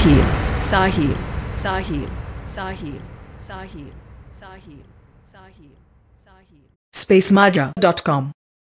Sahir, Sahir, Sahir, Sahir, Sahir, Sahir, Sahir, Sahir. spacemaja.com